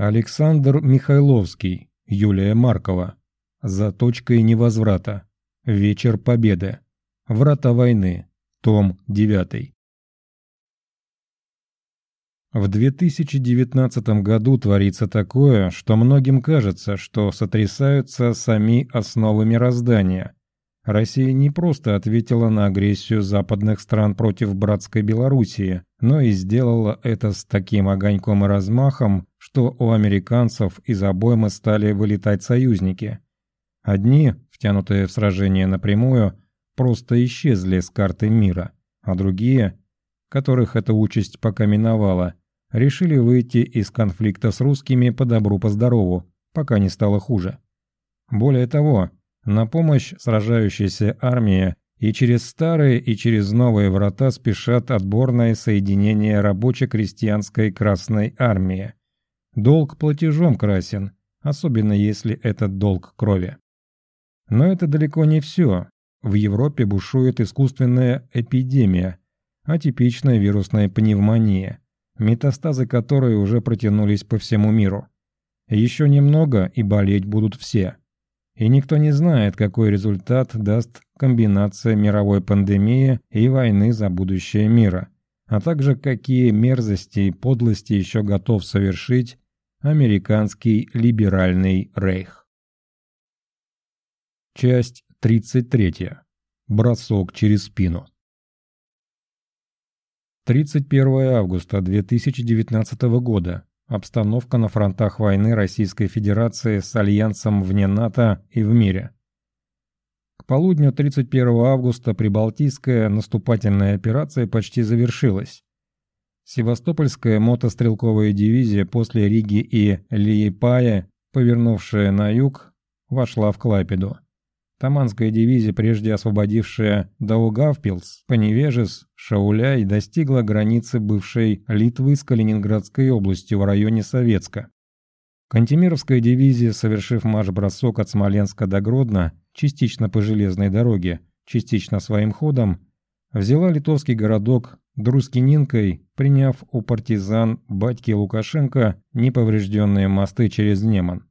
Александр Михайловский, Юлия Маркова. За точкой невозврата. Вечер Победы. Врата войны. Том 9. В 2019 году творится такое, что многим кажется, что сотрясаются сами основы мироздания. Россия не просто ответила на агрессию западных стран против братской Белоруссии, но и сделала это с таким огоньком и размахом, что у американцев из обоймы стали вылетать союзники. Одни, втянутые в сражение напрямую, просто исчезли с карты мира, а другие, которых эта участь пока миновала, решили выйти из конфликта с русскими по добру по здорову, пока не стало хуже. Более того, на помощь сражающейся армии и через старые и через новые врата спешат отборные соединения рабоче-крестьянской Красной Армии. Долг платежом красен, особенно если это долг крови. Но это далеко не все. В Европе бушует искусственная эпидемия, атипичная вирусная пневмония, метастазы которой уже протянулись по всему миру. Еще немного, и болеть будут все. И никто не знает, какой результат даст комбинация мировой пандемии и войны за будущее мира, а также какие мерзости и подлости еще готов совершить американский либеральный рейх. Часть 33. Бросок через спину. 31 августа 2019 года. Обстановка на фронтах войны Российской Федерации с Альянсом вне НАТО и в мире. К полудню 31 августа прибалтийская наступательная операция почти завершилась. Севастопольская мотострелковая дивизия после Риги и Лиепая, повернувшая на юг, вошла в Клайпеду. Таманская дивизия, прежде освободившая Даугавпилс, Поневежес, Шауляй, достигла границы бывшей Литвы с Калининградской областью в районе Советска. Кантемировская дивизия, совершив марш-бросок от Смоленска до Гродно, частично по железной дороге, частично своим ходом, взяла литовский городок Друскининкой, приняв у партизан батьки Лукашенко неповрежденные мосты через Неман.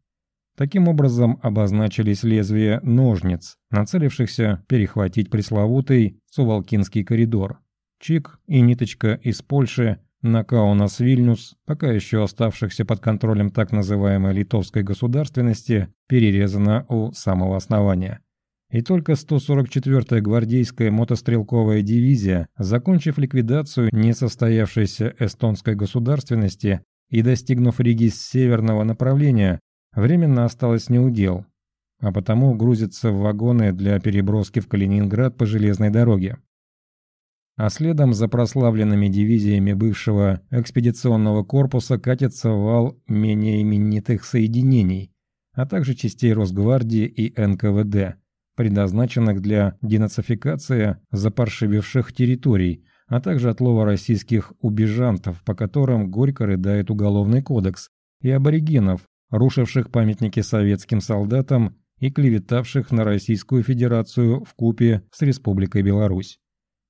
Таким образом обозначились лезвия ножниц, нацелившихся перехватить пресловутый Сувалкинский коридор. Чик и ниточка из Польши на Каунас-Вильнюс, пока еще оставшихся под контролем так называемой литовской государственности, перерезана у самого основания. И только 144-я гвардейская мотострелковая дивизия, закончив ликвидацию несостоявшейся эстонской государственности и достигнув Риги с северного направления, временно осталось неудел, а потому грузится в вагоны для переброски в Калининград по железной дороге. А следом за прославленными дивизиями бывшего экспедиционного корпуса катится вал менее именитых соединений, а также частей Росгвардии и НКВД, предназначенных для денацификации запаршививших территорий, а также отлова российских убежантов, по которым горько рыдает Уголовный кодекс, и аборигенов, рушивших памятники советским солдатам и клеветавших на Российскую Федерацию в купе с Республикой Беларусь.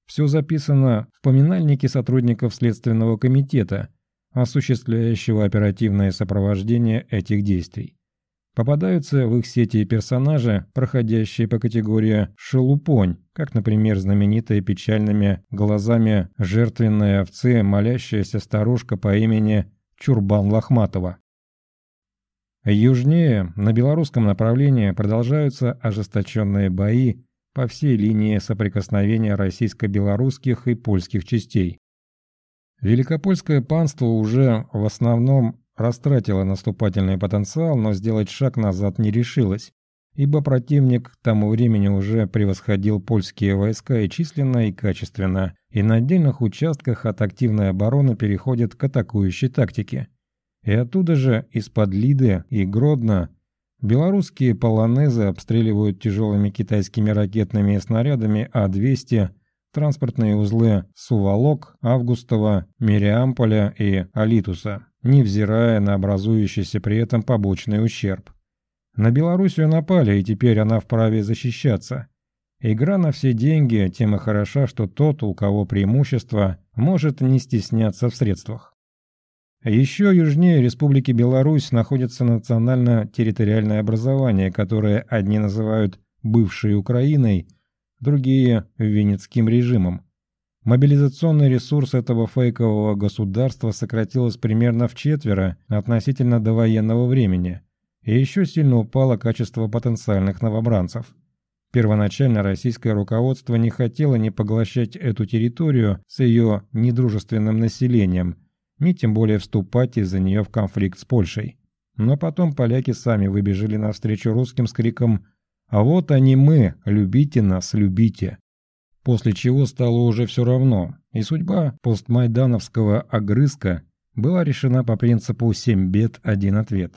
Все записано в поминальнике сотрудников Следственного комитета, осуществляющего оперативное сопровождение этих действий. Попадаются в их сети персонажи, проходящие по категории «шелупонь», как, например, знаменитая печальными глазами жертвенная овцы молящаяся старушка по имени Чурбан Лохматова. Южнее, на белорусском направлении, продолжаются ожесточенные бои по всей линии соприкосновения российско-белорусских и польских частей. Великопольское панство уже в основном растратило наступательный потенциал, но сделать шаг назад не решилось, ибо противник к тому времени уже превосходил польские войска и численно, и качественно, и на отдельных участках от активной обороны переходит к атакующей тактике – и оттуда же, из-под Лиды и Гродно, белорусские полонезы обстреливают тяжелыми китайскими ракетными снарядами А-200 транспортные узлы Суволок, Августова, Мириамполя и Алитуса, невзирая на образующийся при этом побочный ущерб. На Белоруссию напали, и теперь она вправе защищаться. Игра на все деньги тем и хороша, что тот, у кого преимущество, может не стесняться в средствах. Еще южнее Республики Беларусь находится национально-территориальное образование, которое одни называют бывшей Украиной, другие – Венецким режимом. Мобилизационный ресурс этого фейкового государства сократился примерно в четверо относительно до военного времени, и еще сильно упало качество потенциальных новобранцев. Первоначально российское руководство не хотело ни поглощать эту территорию с ее недружественным населением, ни тем более вступать из-за нее в конфликт с Польшей. Но потом поляки сами выбежали навстречу русским с криком «А вот они мы, любите нас, любите!» После чего стало уже все равно, и судьба постмайдановского огрызка была решена по принципу «семь бед, один ответ».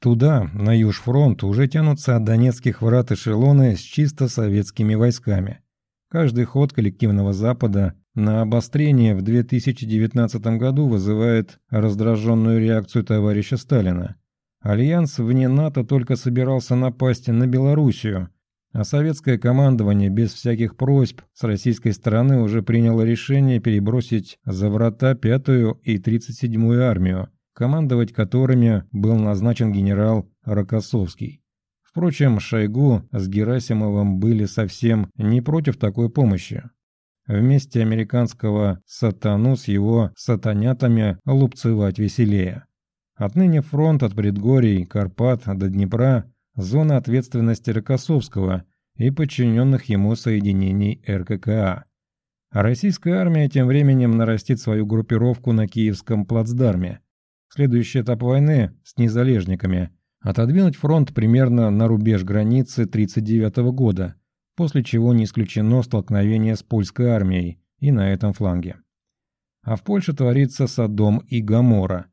Туда, на южфронт, уже тянутся от донецких врат эшелоны с чисто советскими войсками. Каждый ход коллективного Запада на обострение в 2019 году вызывает раздраженную реакцию товарища Сталина. Альянс вне НАТО только собирался напасть на Белоруссию, а советское командование без всяких просьб с российской стороны уже приняло решение перебросить за врата 5-ю и 37-ю армию, командовать которыми был назначен генерал Рокоссовский. Впрочем, Шойгу с Герасимовым были совсем не против такой помощи. Вместе американского «сатану» с его «сатанятами» лупцевать веселее. Отныне фронт от предгорий, Карпат до Днепра – зона ответственности Рокоссовского и подчиненных ему соединений РККА. Российская армия тем временем нарастит свою группировку на Киевском плацдарме – Следующий этап войны с незалежниками – отодвинуть фронт примерно на рубеж границы 1939 года, после чего не исключено столкновение с польской армией и на этом фланге. А в Польше творится Содом и Гамора.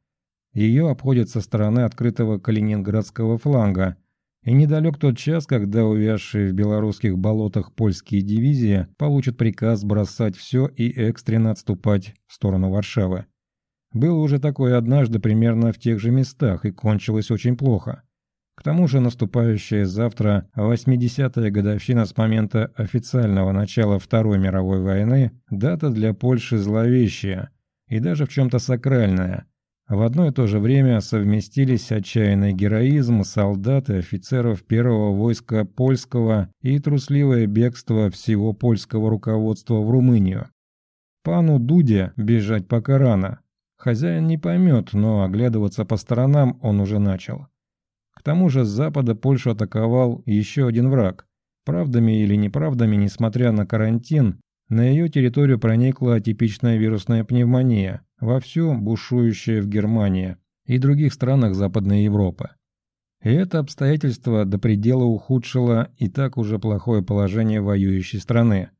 Ее обходят со стороны открытого калининградского фланга, и недалек тот час, когда увязшие в белорусских болотах польские дивизии получат приказ бросать все и экстренно отступать в сторону Варшавы. Было уже такое однажды примерно в тех же местах и кончилось очень плохо. К тому же наступающая завтра 80-я годовщина с момента официального начала Второй мировой войны – дата для Польши зловещая и даже в чем-то сакральная. В одно и то же время совместились отчаянный героизм солдат и офицеров первого войска польского и трусливое бегство всего польского руководства в Румынию. Пану Дуде бежать пока рано, Хозяин не поймет, но оглядываться по сторонам он уже начал. К тому же с запада Польшу атаковал еще один враг. Правдами или неправдами, несмотря на карантин, на ее территорию проникла атипичная вирусная пневмония, вовсю бушующая в Германии и других странах Западной Европы. И это обстоятельство до предела ухудшило и так уже плохое положение воюющей страны.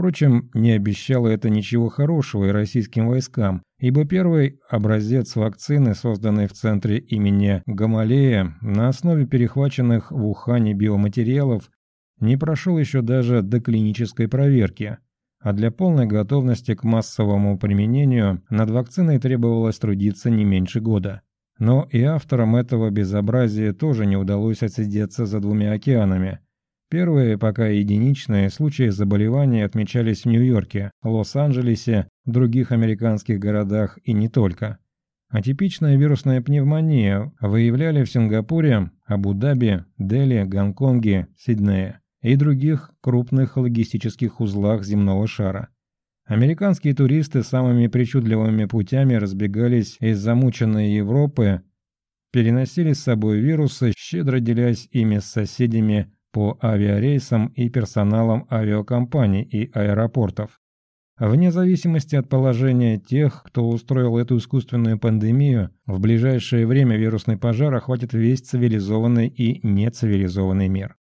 Впрочем, не обещало это ничего хорошего и российским войскам, ибо первый образец вакцины, созданный в центре имени Гамалея на основе перехваченных в Ухане биоматериалов, не прошел еще даже до клинической проверки, а для полной готовности к массовому применению над вакциной требовалось трудиться не меньше года. Но и авторам этого безобразия тоже не удалось отсидеться за двумя океанами – Первые, пока единичные, случаи заболевания отмечались в Нью-Йорке, Лос-Анджелесе, других американских городах и не только. Атипичная вирусная пневмония выявляли в Сингапуре, Абу-Даби, Дели, Гонконге, Сиднее и других крупных логистических узлах земного шара. Американские туристы самыми причудливыми путями разбегались из замученной Европы, переносили с собой вирусы, щедро делясь ими с соседями по авиарейсам и персоналом авиакомпаний и аэропортов. Вне зависимости от положения тех, кто устроил эту искусственную пандемию, в ближайшее время вирусный пожар охватит весь цивилизованный и нецивилизованный мир.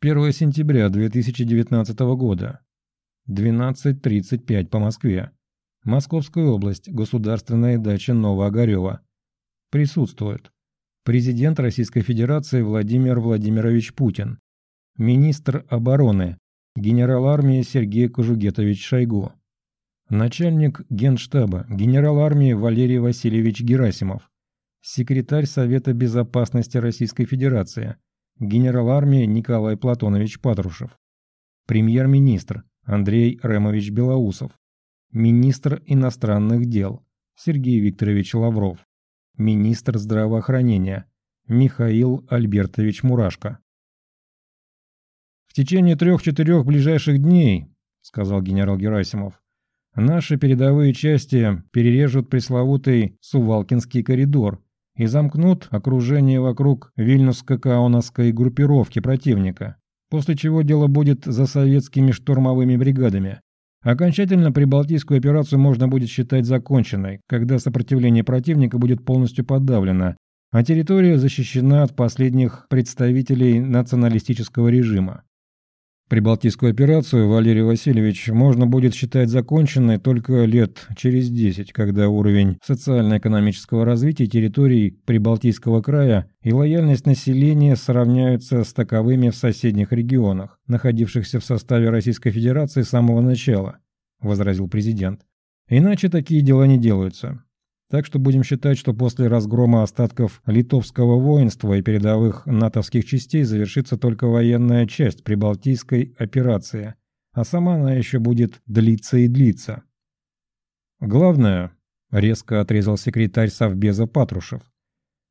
1 сентября 2019 года. 12.35 по Москве. Московская область. Государственная дача Новоогарева. Присутствует президент Российской Федерации Владимир Владимирович Путин, министр обороны, генерал армии Сергей Кожугетович Шойгу, начальник генштаба, генерал армии Валерий Васильевич Герасимов, секретарь Совета Безопасности Российской Федерации, генерал армии Николай Платонович Патрушев, премьер-министр Андрей Ремович Белоусов, министр иностранных дел Сергей Викторович Лавров. Министр здравоохранения Михаил Альбертович Мурашко. «В течение трех-четырех ближайших дней, — сказал генерал Герасимов, — наши передовые части перережут пресловутый Сувалкинский коридор и замкнут окружение вокруг Вильнюско-Каунасской группировки противника, после чего дело будет за советскими штурмовыми бригадами. Окончательно прибалтийскую операцию можно будет считать законченной, когда сопротивление противника будет полностью подавлено, а территория защищена от последних представителей националистического режима. Прибалтийскую операцию, Валерий Васильевич, можно будет считать законченной только лет через 10, когда уровень социально-экономического развития территорий Прибалтийского края и лояльность населения сравняются с таковыми в соседних регионах, находившихся в составе Российской Федерации с самого начала, возразил президент. Иначе такие дела не делаются. Так что будем считать, что после разгрома остатков литовского воинства и передовых натовских частей завершится только военная часть прибалтийской операции, а сама она еще будет длиться и длиться. Главное, резко отрезал секретарь Совбеза Патрушев,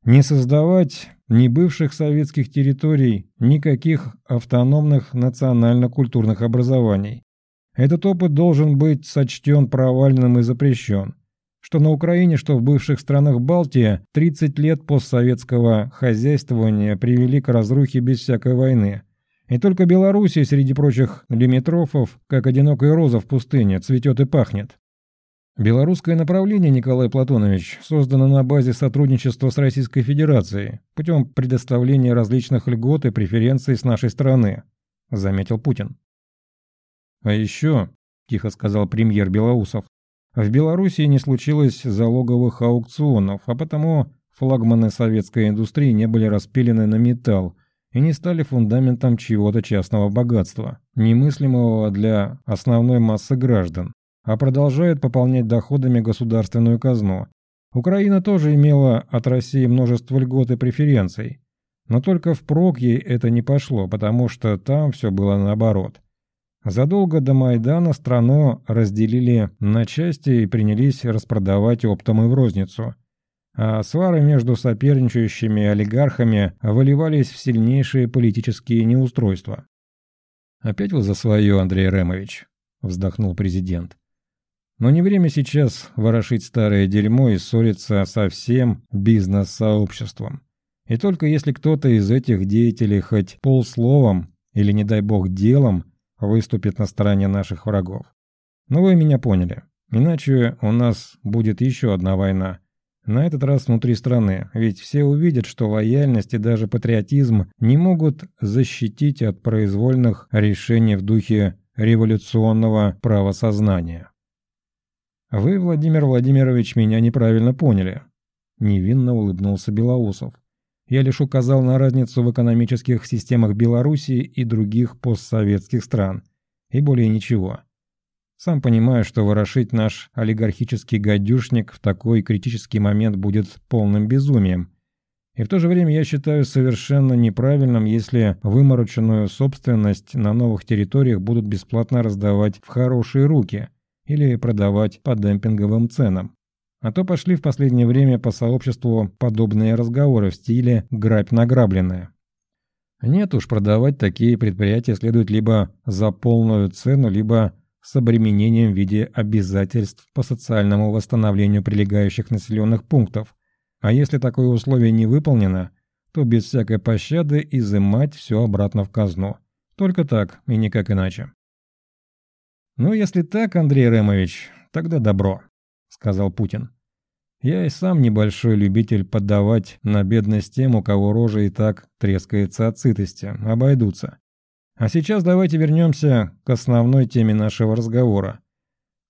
не создавать ни бывших советских территорий, никаких автономных национально-культурных образований. Этот опыт должен быть сочтен провальным и запрещен что на Украине, что в бывших странах Балтии 30 лет постсоветского хозяйствования привели к разрухе без всякой войны. И только Белоруссия среди прочих лимитрофов, как одинокая роза в пустыне, цветет и пахнет. Белорусское направление, Николай Платонович, создано на базе сотрудничества с Российской Федерацией путем предоставления различных льгот и преференций с нашей стороны, заметил Путин. А еще, тихо сказал премьер Белоусов, в Белоруссии не случилось залоговых аукционов, а потому флагманы советской индустрии не были распилены на металл и не стали фундаментом чьего-то частного богатства, немыслимого для основной массы граждан, а продолжают пополнять доходами государственную казну. Украина тоже имела от России множество льгот и преференций, но только впрок ей это не пошло, потому что там все было наоборот – Задолго до Майдана страну разделили на части и принялись распродавать оптом и в розницу. А свары между соперничающими олигархами выливались в сильнейшие политические неустройства. «Опять вы за свое, Андрей Ремович», – вздохнул президент. «Но не время сейчас ворошить старое дерьмо и ссориться со всем бизнес-сообществом. И только если кто-то из этих деятелей хоть полсловом или, не дай бог, делом – выступит на стороне наших врагов. Но вы меня поняли. Иначе у нас будет еще одна война. На этот раз внутри страны, ведь все увидят, что лояльность и даже патриотизм не могут защитить от произвольных решений в духе революционного правосознания. «Вы, Владимир Владимирович, меня неправильно поняли», – невинно улыбнулся Белоусов. Я лишь указал на разницу в экономических системах Белоруссии и других постсоветских стран. И более ничего. Сам понимаю, что ворошить наш олигархический гадюшник в такой критический момент будет полным безумием. И в то же время я считаю совершенно неправильным, если вымороченную собственность на новых территориях будут бесплатно раздавать в хорошие руки или продавать по демпинговым ценам. А то пошли в последнее время по сообществу подобные разговоры в стиле «грабь награбленное». Нет уж, продавать такие предприятия следует либо за полную цену, либо с обременением в виде обязательств по социальному восстановлению прилегающих населенных пунктов. А если такое условие не выполнено, то без всякой пощады изымать все обратно в казну. Только так и никак иначе. Ну, если так, Андрей Ремович, тогда добро сказал Путин. Я и сам небольшой любитель поддавать на бедность тем, у кого рожа и так трескается от сытости, обойдутся. А сейчас давайте вернемся к основной теме нашего разговора.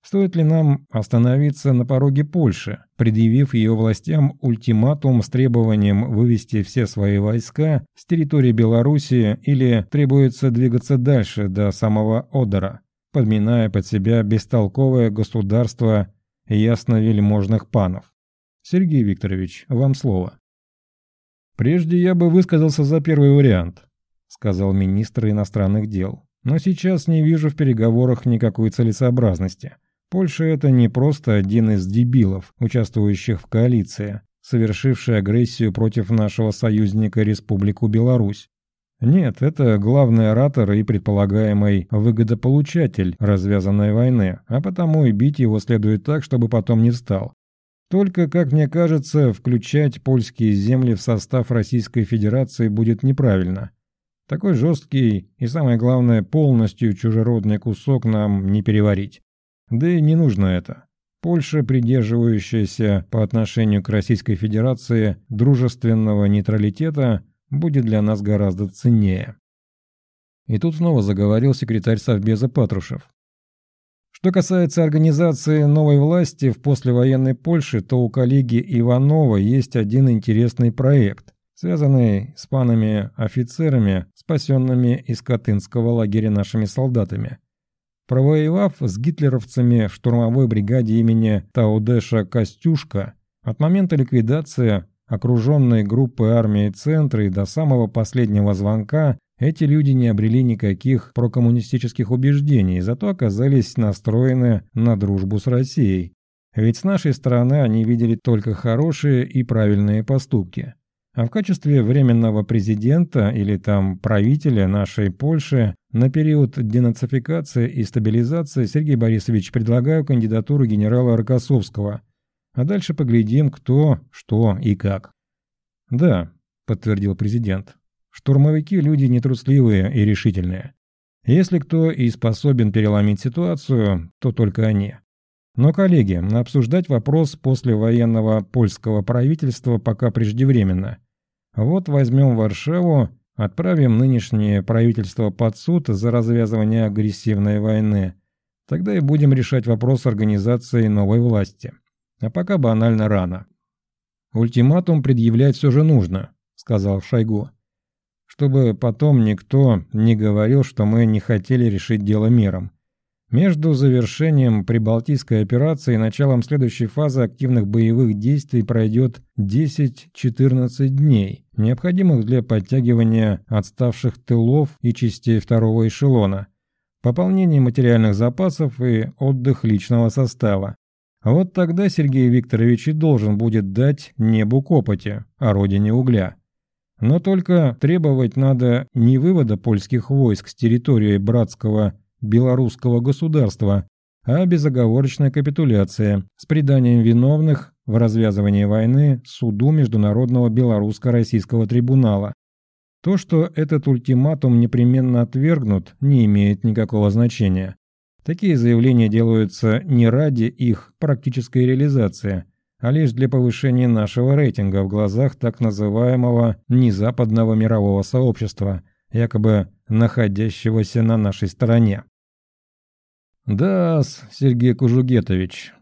Стоит ли нам остановиться на пороге Польши, предъявив ее властям ультиматум с требованием вывести все свои войска с территории Белоруссии или требуется двигаться дальше до самого Одера, подминая под себя бестолковое государство ясновельможных панов. Сергей Викторович, вам слово. Прежде я бы высказался за первый вариант, сказал министр иностранных дел. Но сейчас не вижу в переговорах никакой целесообразности. Польша – это не просто один из дебилов, участвующих в коалиции, совершивший агрессию против нашего союзника Республику Беларусь. Нет, это главный оратор и предполагаемый выгодополучатель развязанной войны, а потому и бить его следует так, чтобы потом не встал. Только, как мне кажется, включать польские земли в состав Российской Федерации будет неправильно. Такой жесткий и, самое главное, полностью чужеродный кусок нам не переварить. Да и не нужно это. Польша, придерживающаяся по отношению к Российской Федерации дружественного нейтралитета, будет для нас гораздо ценнее. И тут снова заговорил секретарь Совбеза Патрушев. Что касается организации новой власти в послевоенной Польше, то у коллеги Иванова есть один интересный проект, связанный с панами-офицерами, спасенными из Катынского лагеря нашими солдатами. Провоевав с гитлеровцами в штурмовой бригаде имени Таудеша Костюшка, от момента ликвидации окруженной группы армии центра и до самого последнего звонка эти люди не обрели никаких прокоммунистических убеждений, зато оказались настроены на дружбу с Россией. Ведь с нашей стороны они видели только хорошие и правильные поступки. А в качестве временного президента или там правителя нашей Польши на период денацификации и стабилизации Сергей Борисович предлагаю кандидатуру генерала Рокоссовского. А дальше поглядим, кто, что и как. Да, подтвердил президент. Штурмовики – люди нетрусливые и решительные. Если кто и способен переломить ситуацию, то только они. Но, коллеги, обсуждать вопрос после военного польского правительства пока преждевременно – вот возьмем Варшаву, отправим нынешнее правительство под суд за развязывание агрессивной войны. Тогда и будем решать вопрос организации новой власти. А пока банально рано. «Ультиматум предъявлять все же нужно», — сказал Шойгу. «Чтобы потом никто не говорил, что мы не хотели решить дело миром. Между завершением прибалтийской операции и началом следующей фазы активных боевых действий пройдет 10-14 дней, необходимых для подтягивания отставших тылов и частей второго эшелона, пополнения материальных запасов и отдых личного состава. Вот тогда Сергей Викторович и должен будет дать небу копоти, а родине угля. Но только требовать надо не вывода польских войск с территории братского белорусского государства, а безоговорочная капитуляция с преданием виновных в развязывании войны суду Международного белорусско-российского трибунала. То, что этот ультиматум непременно отвергнут, не имеет никакого значения. Такие заявления делаются не ради их практической реализации, а лишь для повышения нашего рейтинга в глазах так называемого незападного мирового сообщества, якобы находящегося на нашей стороне да Сергей Кужугетович,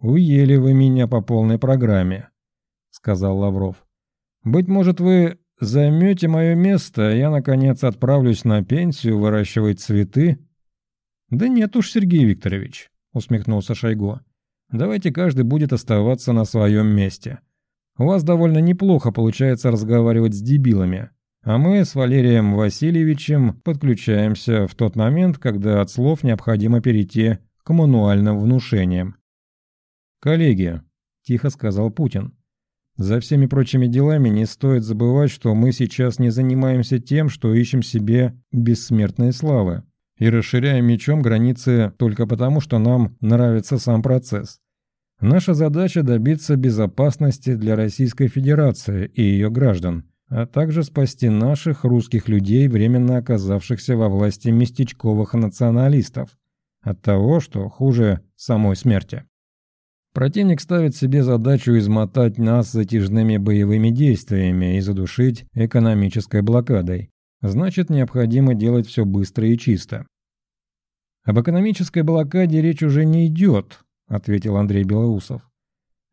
уели вы меня по полной программе», — сказал Лавров. «Быть может, вы займете мое место, я, наконец, отправлюсь на пенсию выращивать цветы?» «Да нет уж, Сергей Викторович», — усмехнулся Шойгу. «Давайте каждый будет оставаться на своем месте. У вас довольно неплохо получается разговаривать с дебилами, а мы с Валерием Васильевичем подключаемся в тот момент, когда от слов необходимо перейти к мануальным внушениям. «Коллеги», – тихо сказал Путин, – «за всеми прочими делами не стоит забывать, что мы сейчас не занимаемся тем, что ищем себе бессмертные славы и расширяем мечом границы только потому, что нам нравится сам процесс. Наша задача добиться безопасности для Российской Федерации и ее граждан – а также спасти наших русских людей, временно оказавшихся во власти местечковых националистов, от того, что хуже самой смерти. Противник ставит себе задачу измотать нас затяжными боевыми действиями и задушить экономической блокадой. Значит, необходимо делать все быстро и чисто. «Об экономической блокаде речь уже не идет», — ответил Андрей Белоусов.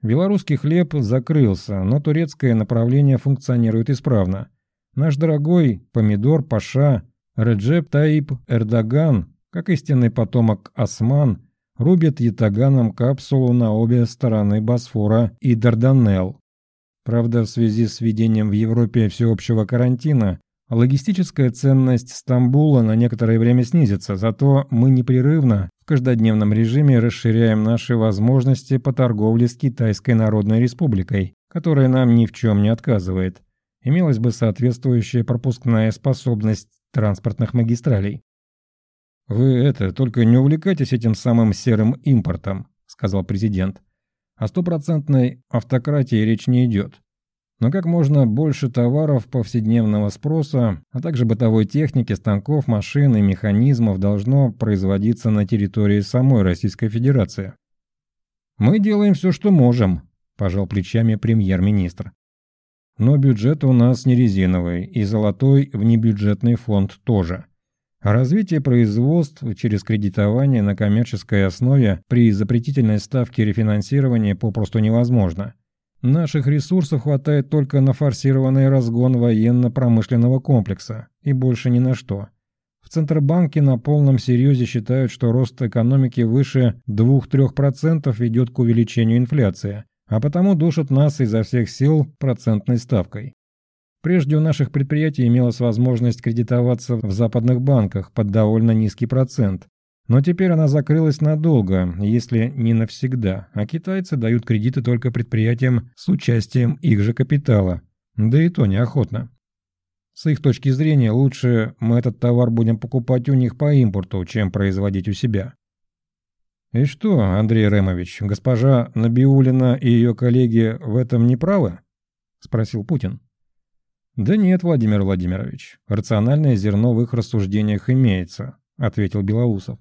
Белорусский хлеб закрылся, но турецкое направление функционирует исправно. Наш дорогой помидор Паша Реджеп Таип Эрдоган, как истинный потомок Осман, рубит ятаганом капсулу на обе стороны Босфора и Дарданелл. Правда, в связи с введением в Европе всеобщего карантина, логистическая ценность Стамбула на некоторое время снизится, зато мы непрерывно в каждодневном режиме расширяем наши возможности по торговле с Китайской Народной Республикой, которая нам ни в чем не отказывает. Имелась бы соответствующая пропускная способность транспортных магистралей. «Вы это, только не увлекайтесь этим самым серым импортом», — сказал президент. «О стопроцентной автократии речь не идет. Но как можно больше товаров повседневного спроса, а также бытовой техники, станков, машин и механизмов должно производиться на территории самой Российской Федерации. «Мы делаем все, что можем», – пожал плечами премьер-министр. «Но бюджет у нас не резиновый, и золотой внебюджетный фонд тоже». развитие производств через кредитование на коммерческой основе при запретительной ставке рефинансирования попросту невозможно – Наших ресурсов хватает только на форсированный разгон военно-промышленного комплекса и больше ни на что. В Центробанке на полном серьезе считают, что рост экономики выше 2-3% ведет к увеличению инфляции, а потому душат нас изо всех сил процентной ставкой. Прежде у наших предприятий имелась возможность кредитоваться в западных банках под довольно низкий процент, но теперь она закрылась надолго, если не навсегда, а китайцы дают кредиты только предприятиям с участием их же капитала, да и то неохотно. С их точки зрения, лучше мы этот товар будем покупать у них по импорту, чем производить у себя. «И что, Андрей Ремович, госпожа Набиулина и ее коллеги в этом не правы?» – спросил Путин. «Да нет, Владимир Владимирович, рациональное зерно в их рассуждениях имеется», – ответил Белоусов.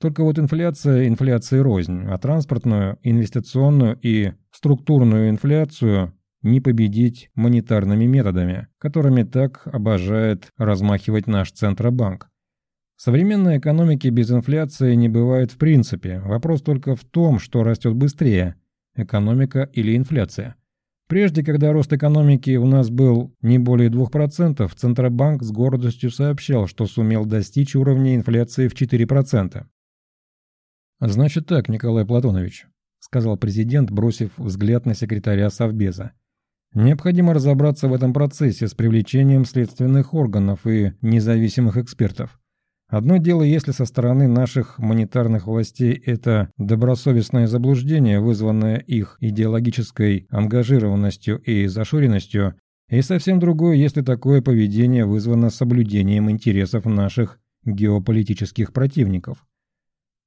Только вот инфляция инфляции рознь, а транспортную, инвестиционную и структурную инфляцию не победить монетарными методами, которыми так обожает размахивать наш Центробанк. В современной экономике без инфляции не бывает в принципе. Вопрос только в том, что растет быстрее – экономика или инфляция. Прежде, когда рост экономики у нас был не более 2%, Центробанк с гордостью сообщал, что сумел достичь уровня инфляции в 4%. «Значит так, Николай Платонович», — сказал президент, бросив взгляд на секретаря Совбеза. «Необходимо разобраться в этом процессе с привлечением следственных органов и независимых экспертов. Одно дело, если со стороны наших монетарных властей это добросовестное заблуждение, вызванное их идеологической ангажированностью и зашоренностью, и совсем другое, если такое поведение вызвано соблюдением интересов наших геополитических противников.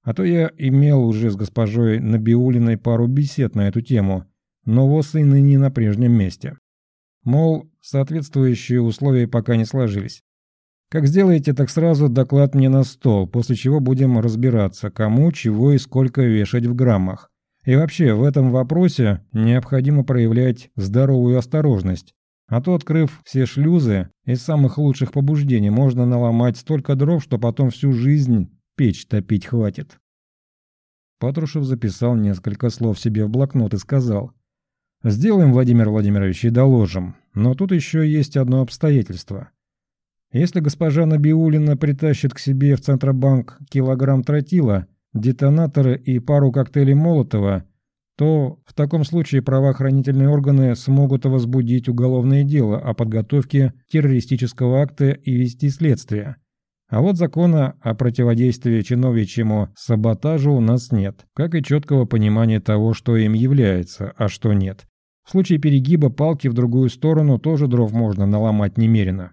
А то я имел уже с госпожой Набиулиной пару бесед на эту тему, но ВОЗ и ныне на прежнем месте. Мол, соответствующие условия пока не сложились. Как сделаете, так сразу доклад мне на стол, после чего будем разбираться, кому, чего и сколько вешать в граммах. И вообще, в этом вопросе необходимо проявлять здоровую осторожность. А то, открыв все шлюзы, из самых лучших побуждений можно наломать столько дров, что потом всю жизнь печь топить хватит. Патрушев записал несколько слов себе в блокнот и сказал. «Сделаем, Владимир Владимирович, и доложим. Но тут еще есть одно обстоятельство. Если госпожа Набиулина притащит к себе в Центробанк килограмм тротила, детонаторы и пару коктейлей Молотова, то в таком случае правоохранительные органы смогут возбудить уголовное дело о подготовке террористического акта и вести следствие. А вот закона о противодействии чиновничьему саботажу у нас нет, как и четкого понимания того, что им является, а что нет. В случае перегиба палки в другую сторону тоже дров можно наломать немерено.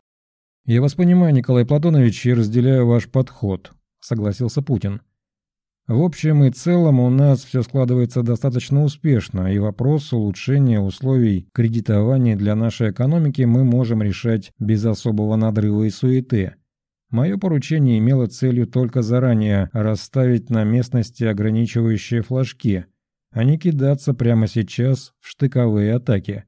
«Я вас понимаю, Николай Платонович, и разделяю ваш подход», — согласился Путин. В общем и целом у нас все складывается достаточно успешно, и вопрос улучшения условий кредитования для нашей экономики мы можем решать без особого надрыва и суеты. Мое поручение имело целью только заранее расставить на местности ограничивающие флажки, а не кидаться прямо сейчас в штыковые атаки.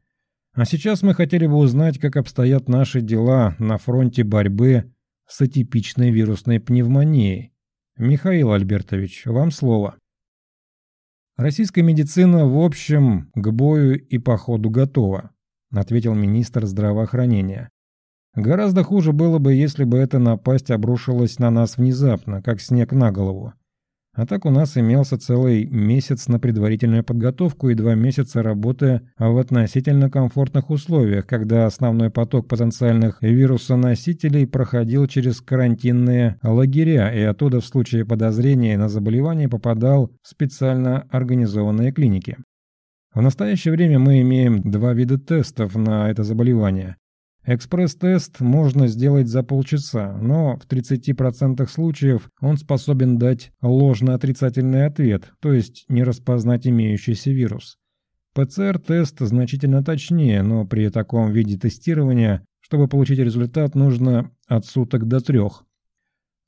А сейчас мы хотели бы узнать, как обстоят наши дела на фронте борьбы с атипичной вирусной пневмонией. Михаил Альбертович, вам слово. Российская медицина, в общем, к бою и походу готова, ответил министр здравоохранения. Гораздо хуже было бы, если бы эта напасть обрушилась на нас внезапно, как снег на голову. А так у нас имелся целый месяц на предварительную подготовку и два месяца работы в относительно комфортных условиях, когда основной поток потенциальных вирусоносителей проходил через карантинные лагеря и оттуда в случае подозрения на заболевание попадал в специально организованные клиники. В настоящее время мы имеем два вида тестов на это заболевание. Экспресс-тест можно сделать за полчаса, но в 30% случаев он способен дать ложно-отрицательный ответ, то есть не распознать имеющийся вирус. ПЦР-тест значительно точнее, но при таком виде тестирования, чтобы получить результат, нужно от суток до трех.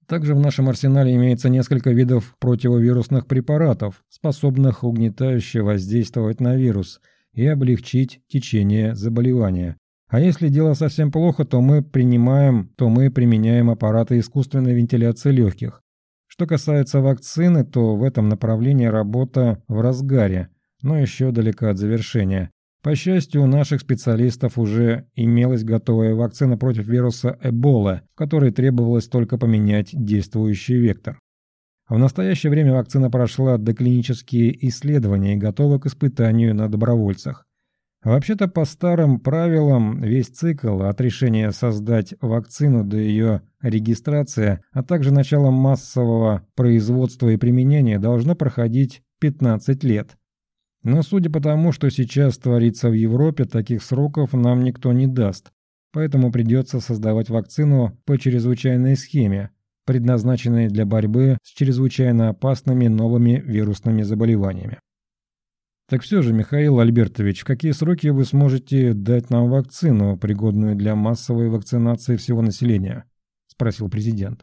Также в нашем арсенале имеется несколько видов противовирусных препаратов, способных угнетающе воздействовать на вирус и облегчить течение заболевания. А если дело совсем плохо, то мы принимаем, то мы применяем аппараты искусственной вентиляции легких. Что касается вакцины, то в этом направлении работа в разгаре, но еще далека от завершения. По счастью, у наших специалистов уже имелась готовая вакцина против вируса Эбола, в которой требовалось только поменять действующий вектор. В настоящее время вакцина прошла доклинические исследования и готова к испытанию на добровольцах. Вообще-то по старым правилам весь цикл от решения создать вакцину до ее регистрации, а также начала массового производства и применения должно проходить 15 лет. Но судя по тому, что сейчас творится в Европе, таких сроков нам никто не даст. Поэтому придется создавать вакцину по чрезвычайной схеме, предназначенной для борьбы с чрезвычайно опасными новыми вирусными заболеваниями. Так все же, Михаил Альбертович, в какие сроки вы сможете дать нам вакцину, пригодную для массовой вакцинации всего населения? Спросил президент.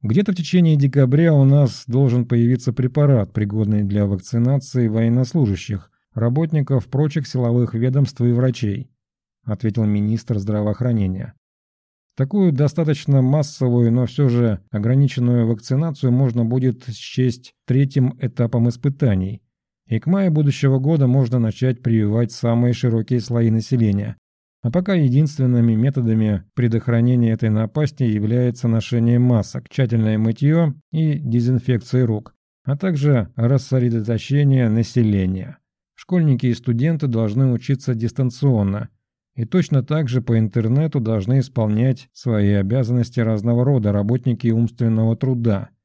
Где-то в течение декабря у нас должен появиться препарат, пригодный для вакцинации военнослужащих, работников прочих силовых ведомств и врачей, ответил министр здравоохранения. Такую достаточно массовую, но все же ограниченную вакцинацию можно будет счесть третьим этапом испытаний – и к маю будущего года можно начать прививать самые широкие слои населения. А пока единственными методами предохранения этой напасти является ношение масок, тщательное мытье и дезинфекция рук, а также рассредоточение населения. Школьники и студенты должны учиться дистанционно, и точно так же по интернету должны исполнять свои обязанности разного рода работники умственного труда –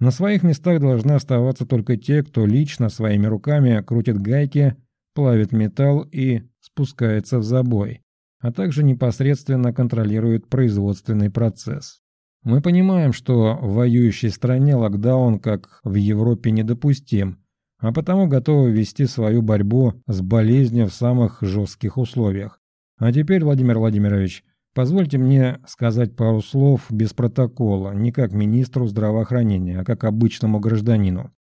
на своих местах должны оставаться только те, кто лично своими руками крутит гайки, плавит металл и спускается в забой, а также непосредственно контролирует производственный процесс. Мы понимаем, что в воюющей стране локдаун, как в Европе, недопустим, а потому готовы вести свою борьбу с болезнью в самых жестких условиях. А теперь, Владимир Владимирович, Позвольте мне сказать пару слов без протокола, не как министру здравоохранения, а как обычному гражданину.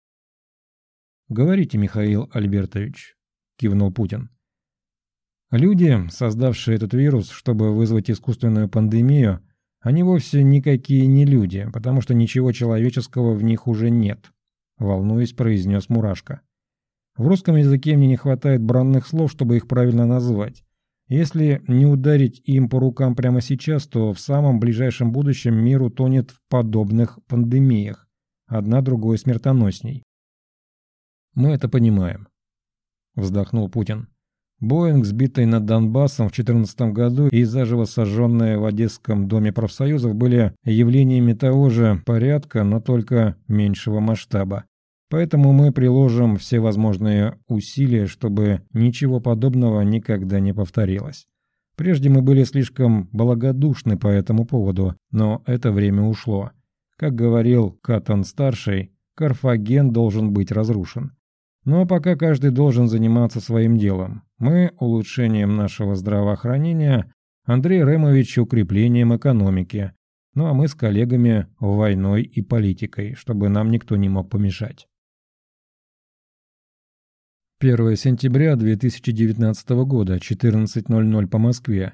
«Говорите, Михаил Альбертович», – кивнул Путин. Люди, создавшие этот вирус, чтобы вызвать искусственную пандемию, они вовсе никакие не люди, потому что ничего человеческого в них уже нет, волнуясь, произнес Мурашко. В русском языке мне не хватает бранных слов, чтобы их правильно назвать. Если не ударить им по рукам прямо сейчас, то в самом ближайшем будущем мир утонет в подобных пандемиях, одна другой смертоносней. Мы это понимаем, вздохнул Путин. Боинг, сбитый над Донбассом в 2014 году и заживо сожженная в Одесском доме профсоюзов были явлениями того же порядка, но только меньшего масштаба. Поэтому мы приложим все возможные усилия, чтобы ничего подобного никогда не повторилось. Прежде мы были слишком благодушны по этому поводу, но это время ушло. Как говорил Катон-старший, Карфаген должен быть разрушен. Но пока каждый должен заниматься своим делом. Мы – улучшением нашего здравоохранения, Андрей Ремович – укреплением экономики, ну а мы с коллегами – войной и политикой, чтобы нам никто не мог помешать. 1 сентября 2019 года, 14.00 по Москве.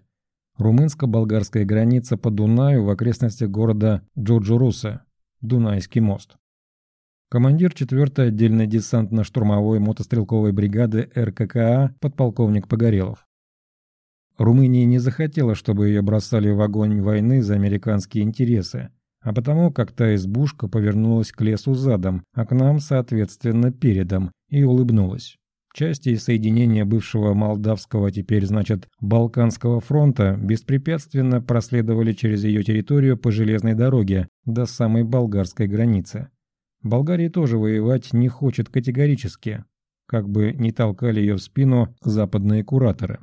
Румынско-болгарская граница по Дунаю в окрестностях города Джорджуруса, Дунайский мост. Командир 4-й отдельной десантно-штурмовой мотострелковой бригады РККА подполковник Погорелов. Румыния не захотела, чтобы ее бросали в огонь войны за американские интересы, а потому как та избушка повернулась к лесу задом, а к нам, соответственно, передом, и улыбнулась. Части и соединения бывшего Молдавского, теперь значит Балканского фронта, беспрепятственно проследовали через ее территорию по железной дороге до самой болгарской границы. Болгария тоже воевать не хочет категорически, как бы не толкали ее в спину западные кураторы.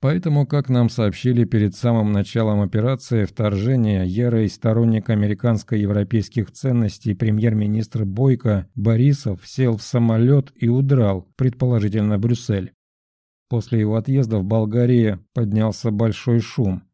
Поэтому, как нам сообщили перед самым началом операции вторжения, ярый сторонник американско-европейских ценностей премьер-министр Бойко Борисов сел в самолет и удрал, предположительно, в Брюссель. После его отъезда в Болгарии поднялся большой шум.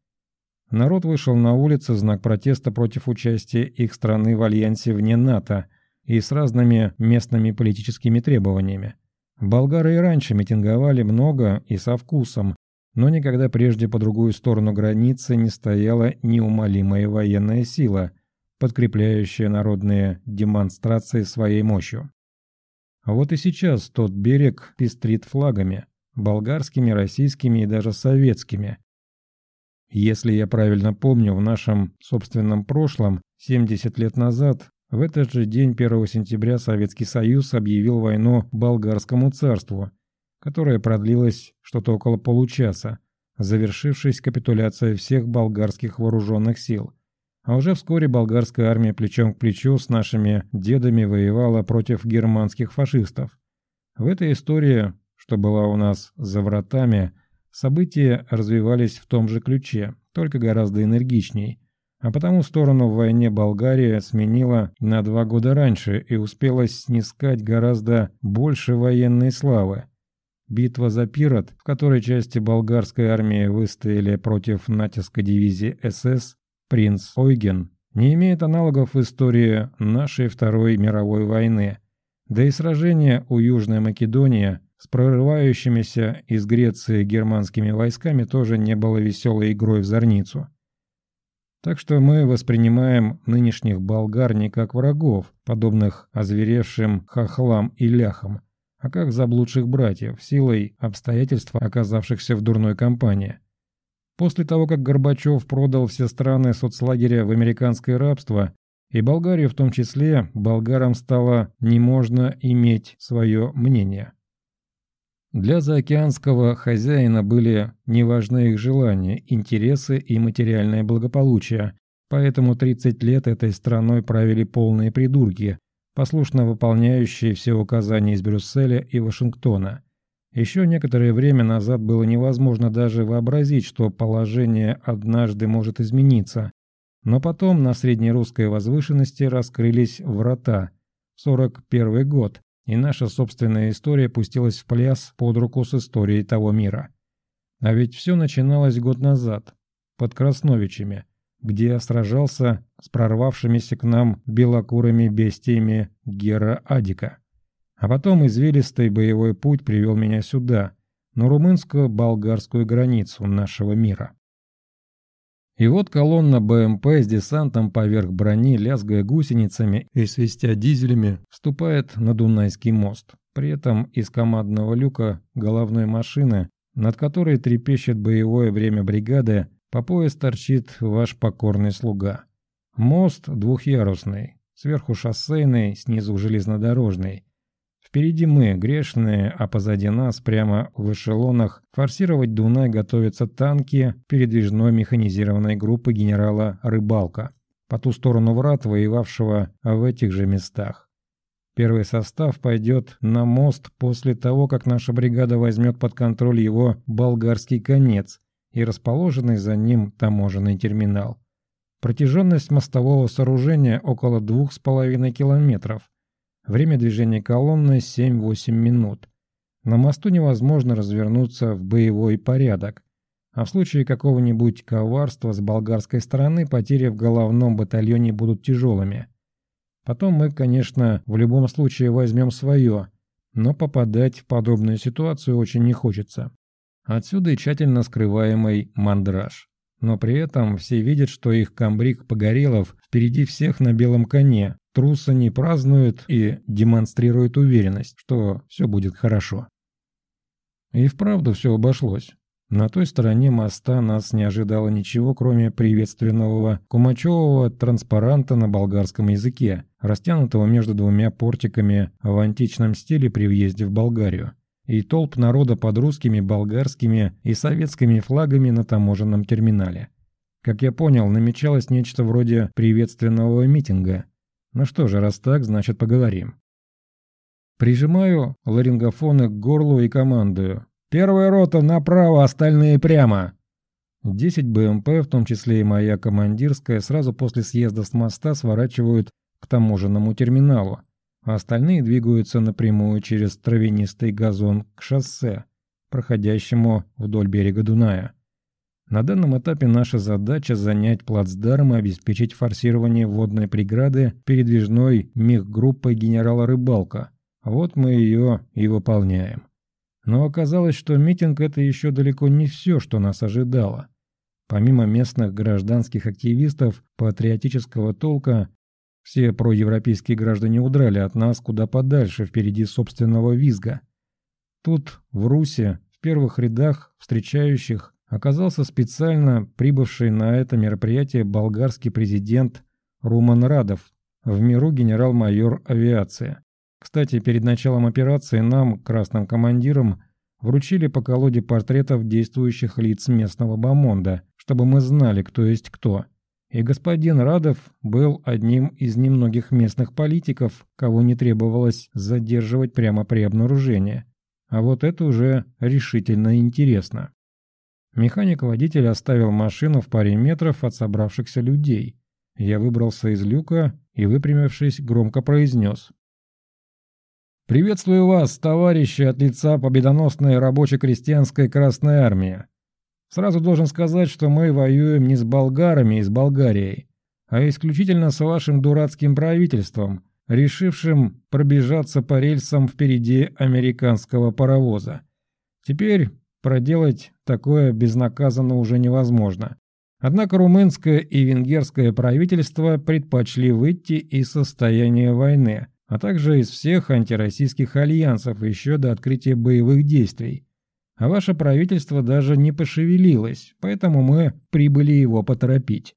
Народ вышел на улицы в знак протеста против участия их страны в альянсе вне НАТО и с разными местными политическими требованиями. Болгары и раньше митинговали много и со вкусом, но никогда прежде по другую сторону границы не стояла неумолимая военная сила, подкрепляющая народные демонстрации своей мощью. А вот и сейчас тот берег пестрит флагами, болгарскими, российскими и даже советскими. Если я правильно помню, в нашем собственном прошлом, 70 лет назад, в этот же день 1 сентября Советский Союз объявил войну Болгарскому царству, которая продлилась что-то около получаса, завершившись капитуляцией всех болгарских вооруженных сил. А уже вскоре болгарская армия плечом к плечу с нашими дедами воевала против германских фашистов. В этой истории, что была у нас за вратами, события развивались в том же ключе, только гораздо энергичней – а потому сторону в войне Болгария сменила на два года раньше и успела снискать гораздо больше военной славы. Битва за Пирот, в которой части болгарской армии выстояли против натиска дивизии СС «Принц Ойген», не имеет аналогов в истории нашей Второй мировой войны. Да и сражение у Южной Македонии с прорывающимися из Греции германскими войсками тоже не было веселой игрой в зорницу. Так что мы воспринимаем нынешних болгар не как врагов, подобных озверевшим хохлам и ляхам, а как заблудших братьев, силой обстоятельств, оказавшихся в дурной компании. После того, как Горбачев продал все страны соцлагеря в американское рабство, и Болгарию в том числе, болгарам стало не можно иметь свое мнение. Для заокеанского хозяина были неважны их желания, интересы и материальное благополучие, поэтому 30 лет этой страной правили полные придурки, послушно выполняющие все указания из Брюсселя и Вашингтона. Еще некоторое время назад было невозможно даже вообразить, что положение однажды может измениться, но потом на среднерусской возвышенности раскрылись врата. 41 год, и наша собственная история пустилась в пляс под руку с историей того мира. А ведь все начиналось год назад, под Красновичами, где сражался с прорвавшимися к нам белокурыми бестиями Гера Адика. А потом извилистый боевой путь привел меня сюда, на румынско-болгарскую границу нашего мира. И вот колонна БМП с десантом поверх брони, лязгая гусеницами и свистя дизелями, вступает на Дунайский мост. При этом из командного люка головной машины, над которой трепещет боевое время бригады, по пояс торчит ваш покорный слуга. Мост двухъярусный, сверху шоссейный, снизу железнодорожный. Впереди мы, грешные, а позади нас, прямо в эшелонах, форсировать Дунай готовятся танки передвижной механизированной группы генерала Рыбалка, по ту сторону врат, воевавшего в этих же местах. Первый состав пойдет на мост после того, как наша бригада возьмет под контроль его болгарский конец и расположенный за ним таможенный терминал. Протяженность мостового сооружения около двух с половиной километров – Время движения колонны 7-8 минут. На мосту невозможно развернуться в боевой порядок. А в случае какого-нибудь коварства с болгарской стороны потери в головном батальоне будут тяжелыми. Потом мы, конечно, в любом случае возьмем свое, но попадать в подобную ситуацию очень не хочется. Отсюда и тщательно скрываемый мандраж. Но при этом все видят, что их комбриг Погорелов впереди всех на белом коне, Трусы не празднуют и демонстрируют уверенность, что все будет хорошо. И вправду все обошлось. На той стороне моста нас не ожидало ничего, кроме приветственного кумачевого транспаранта на болгарском языке, растянутого между двумя портиками в античном стиле при въезде в Болгарию, и толп народа под русскими, болгарскими и советскими флагами на таможенном терминале. Как я понял, намечалось нечто вроде приветственного митинга. Ну что же, раз так, значит поговорим. Прижимаю ларингофоны к горлу и командую. «Первая рота направо, остальные прямо!» Десять БМП, в том числе и моя командирская, сразу после съезда с моста сворачивают к таможенному терминалу, а остальные двигаются напрямую через травянистый газон к шоссе, проходящему вдоль берега Дуная. На данном этапе наша задача занять плацдарм и обеспечить форсирование водной преграды передвижной мехгруппой генерала Рыбалка. Вот мы ее и выполняем. Но оказалось, что митинг – это еще далеко не все, что нас ожидало. Помимо местных гражданских активистов патриотического толка, все проевропейские граждане удрали от нас куда подальше, впереди собственного визга. Тут, в Руси, в первых рядах встречающих, оказался специально прибывший на это мероприятие болгарский президент Руман Радов, в миру генерал-майор авиации. Кстати, перед началом операции нам, красным командирам, вручили по колоде портретов действующих лиц местного бомонда, чтобы мы знали, кто есть кто. И господин Радов был одним из немногих местных политиков, кого не требовалось задерживать прямо при обнаружении. А вот это уже решительно интересно. Механик-водитель оставил машину в паре метров от собравшихся людей. Я выбрался из люка и, выпрямившись, громко произнес. «Приветствую вас, товарищи, от лица победоносной рабоче-крестьянской Красной Армии. Сразу должен сказать, что мы воюем не с болгарами и с Болгарией, а исключительно с вашим дурацким правительством, решившим пробежаться по рельсам впереди американского паровоза. Теперь проделать такое безнаказанно уже невозможно. Однако румынское и венгерское правительство предпочли выйти из состояния войны – а также из всех антироссийских альянсов еще до открытия боевых действий. А ваше правительство даже не пошевелилось, поэтому мы прибыли его поторопить.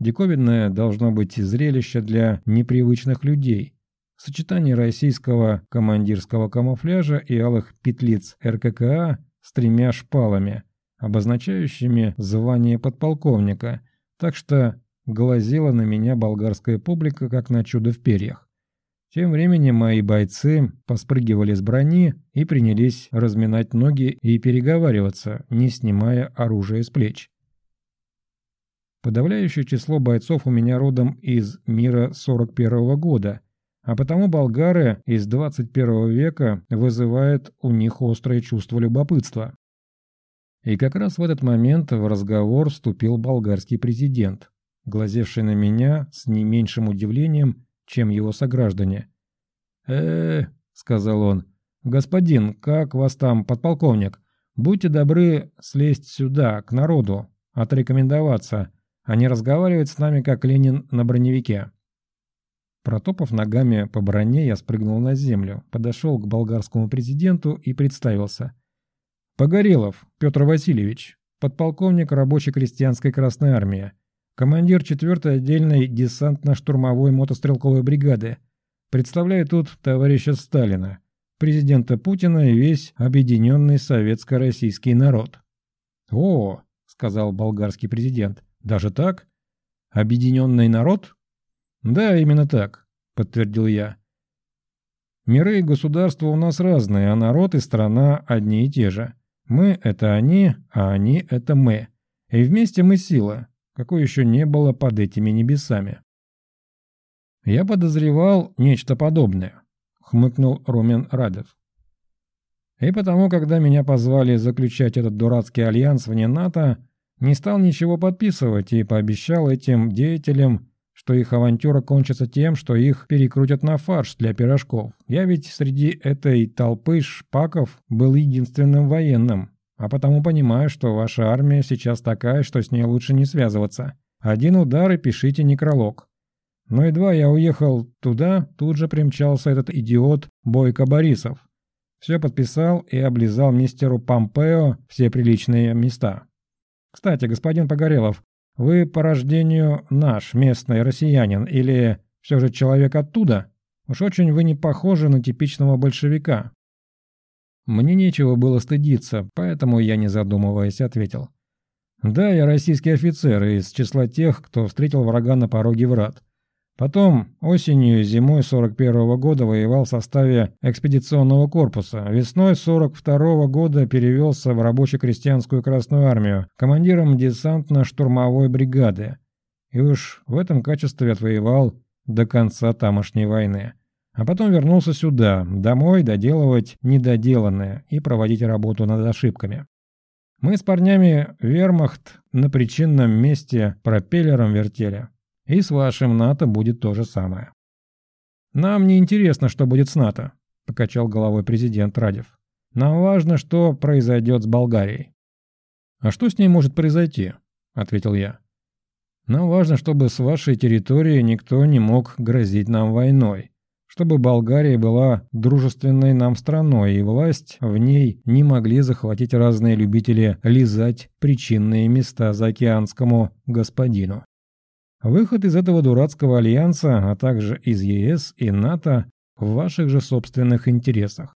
Диковинное должно быть зрелище для непривычных людей. Сочетание российского командирского камуфляжа и алых петлиц РККА с тремя шпалами, обозначающими звание подполковника, так что глазела на меня болгарская публика как на чудо в перьях. Тем временем мои бойцы поспрыгивали с брони и принялись разминать ноги и переговариваться, не снимая оружие с плеч. Подавляющее число бойцов у меня родом из мира 41 -го года, а потому болгары из 21 века вызывают у них острое чувство любопытства. И как раз в этот момент в разговор вступил болгарский президент, глазевший на меня с не меньшим удивлением, чем его сограждане. э, сказал он, — «господин, как вас там, подполковник? Будьте добры слезть сюда, к народу, отрекомендоваться, а не разговаривать с нами, как Ленин на броневике». Протопав ногами по броне, я спрыгнул на землю, подошел к болгарскому президенту и представился. «Погорелов Петр Васильевич, подполковник рабочей крестьянской Красной Армии командир 4-й отдельной десантно-штурмовой мотострелковой бригады. Представляю тут товарища Сталина, президента Путина и весь объединенный советско-российский народ. «О!» — сказал болгарский президент. «Даже так? Объединенный народ?» «Да, именно так», — подтвердил я. «Миры и государства у нас разные, а народ и страна одни и те же. Мы — это они, а они — это мы. И вместе мы сила какой еще не было под этими небесами. «Я подозревал нечто подобное», — хмыкнул Румен Радов. «И потому, когда меня позвали заключать этот дурацкий альянс вне НАТО, не стал ничего подписывать и пообещал этим деятелям, что их авантюра кончится тем, что их перекрутят на фарш для пирожков. Я ведь среди этой толпы шпаков был единственным военным, а потому понимаю, что ваша армия сейчас такая, что с ней лучше не связываться. Один удар и пишите некролог. Но едва я уехал туда, тут же примчался этот идиот Бойко Борисов. Все подписал и облизал мистеру Помпео все приличные места. Кстати, господин Погорелов, вы по рождению наш, местный россиянин, или все же человек оттуда? Уж очень вы не похожи на типичного большевика. Мне нечего было стыдиться, поэтому я, не задумываясь, ответил. Да, я российский офицер из числа тех, кто встретил врага на пороге врат. Потом осенью и зимой 41 -го года воевал в составе экспедиционного корпуса. Весной 42 -го года перевелся в рабоче-крестьянскую Красную Армию командиром десантно-штурмовой бригады. И уж в этом качестве отвоевал до конца тамошней войны. А потом вернулся сюда, домой доделывать недоделанное и проводить работу над ошибками. Мы с парнями вермахт на причинном месте пропеллером вертели. И с вашим НАТО будет то же самое. «Нам не интересно, что будет с НАТО», – покачал головой президент Радев. «Нам важно, что произойдет с Болгарией». «А что с ней может произойти?» – ответил я. «Нам важно, чтобы с вашей территории никто не мог грозить нам войной, чтобы Болгария была дружественной нам страной, и власть в ней не могли захватить разные любители лизать причинные места заокеанскому господину. Выход из этого дурацкого альянса, а также из ЕС и НАТО в ваших же собственных интересах.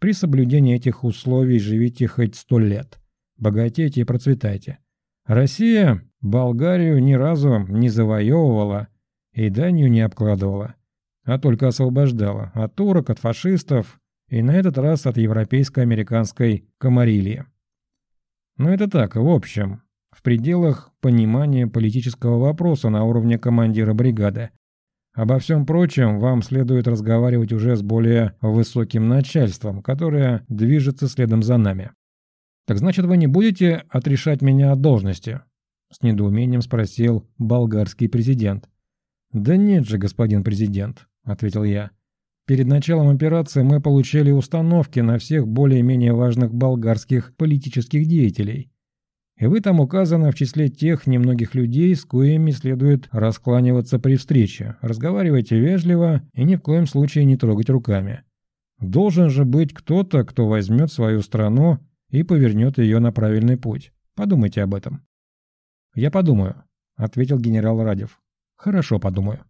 При соблюдении этих условий живите хоть сто лет. Богатейте и процветайте. Россия Болгарию ни разу не завоевывала и данью не обкладывала, а только освобождала от турок, от фашистов и на этот раз от европейско-американской комарилии. Но это так, в общем, в пределах понимания политического вопроса на уровне командира бригады. Обо всем прочем вам следует разговаривать уже с более высоким начальством, которое движется следом за нами. «Так значит, вы не будете отрешать меня от должности?» С недоумением спросил болгарский президент. «Да нет же, господин президент», — ответил я. «Перед началом операции мы получили установки на всех более-менее важных болгарских политических деятелей. И вы там указаны в числе тех немногих людей, с коими следует раскланиваться при встрече. Разговаривайте вежливо и ни в коем случае не трогать руками. Должен же быть кто-то, кто возьмет свою страну и повернет ее на правильный путь. Подумайте об этом. «Я подумаю», — ответил генерал Радев. «Хорошо подумаю».